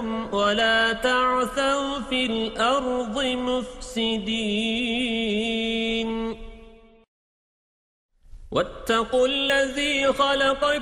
أشياءهم ولا تعثوا في الأرض مفسدين. واتقوا الذي خلقكم